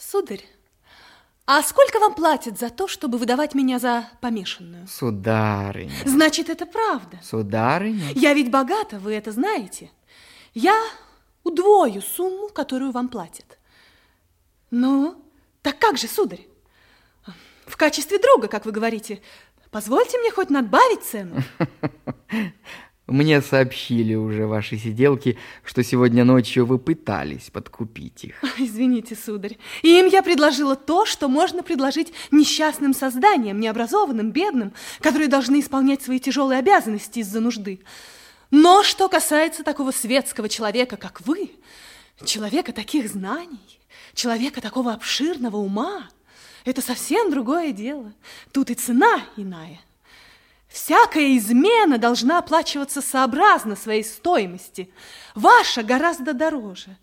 Сударь, а сколько вам платят за то, чтобы выдавать меня за помешанную? Сударыня. Значит, это правда. Сударыня. Я ведь богата, вы это знаете. Я удвою сумму, которую вам платят. Ну, так как же, сударь? В качестве друга, как вы говорите, позвольте мне хоть надбавить цену. Мне сообщили уже ваши сиделки, что сегодня ночью вы пытались подкупить их. Извините, сударь. Им я предложила то, что можно предложить несчастным созданиям, необразованным, бедным, которые должны исполнять свои тяжелые обязанности из-за нужды. Но что касается такого светского человека, как вы, человека таких знаний, человека такого обширного ума, это совсем другое дело. Тут и цена иная – Всякая измена должна оплачиваться сообразно своей стоимости. Ваша гораздо дороже.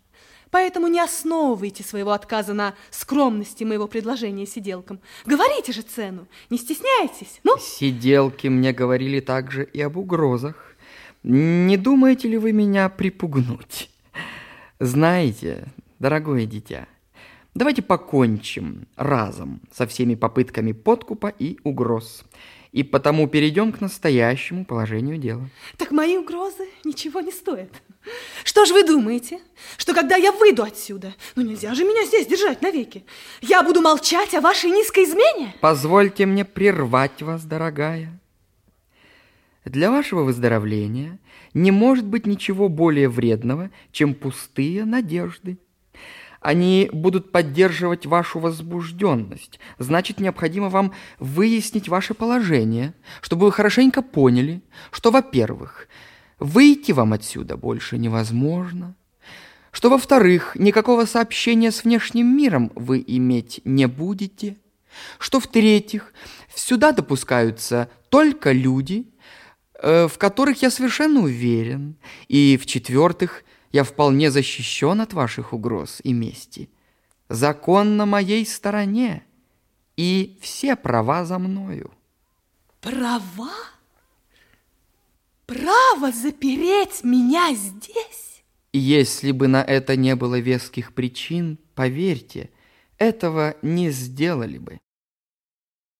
Поэтому не основывайте своего отказа на скромности моего предложения сиделкам. Говорите же цену, не стесняйтесь. Ну? Сиделки мне говорили также и об угрозах. Не думаете ли вы меня припугнуть? Знаете, дорогое дитя, давайте покончим разом со всеми попытками подкупа и угроз и потому перейдем к настоящему положению дела. Так мои угрозы ничего не стоят. Что же вы думаете, что когда я выйду отсюда, ну нельзя же меня здесь держать навеки, я буду молчать о вашей низкой измене? Позвольте мне прервать вас, дорогая. Для вашего выздоровления не может быть ничего более вредного, чем пустые надежды. Они будут поддерживать вашу возбужденность. Значит, необходимо вам выяснить ваше положение, чтобы вы хорошенько поняли, что, во-первых, выйти вам отсюда больше невозможно, что, во-вторых, никакого сообщения с внешним миром вы иметь не будете, что, в-третьих, сюда допускаются только люди, э, в которых я совершенно уверен, и, в-четвертых, я вполне защищен от ваших угроз и мести. Закон на моей стороне, и все права за мною. Права? Право запереть меня здесь? Если бы на это не было веских причин, поверьте, этого не сделали бы.